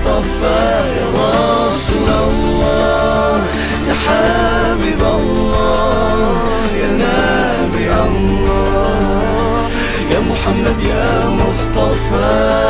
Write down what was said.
المصطفى يا رسول الله يا حبيب الله يا نبي الله يا محمد يا مصطفى.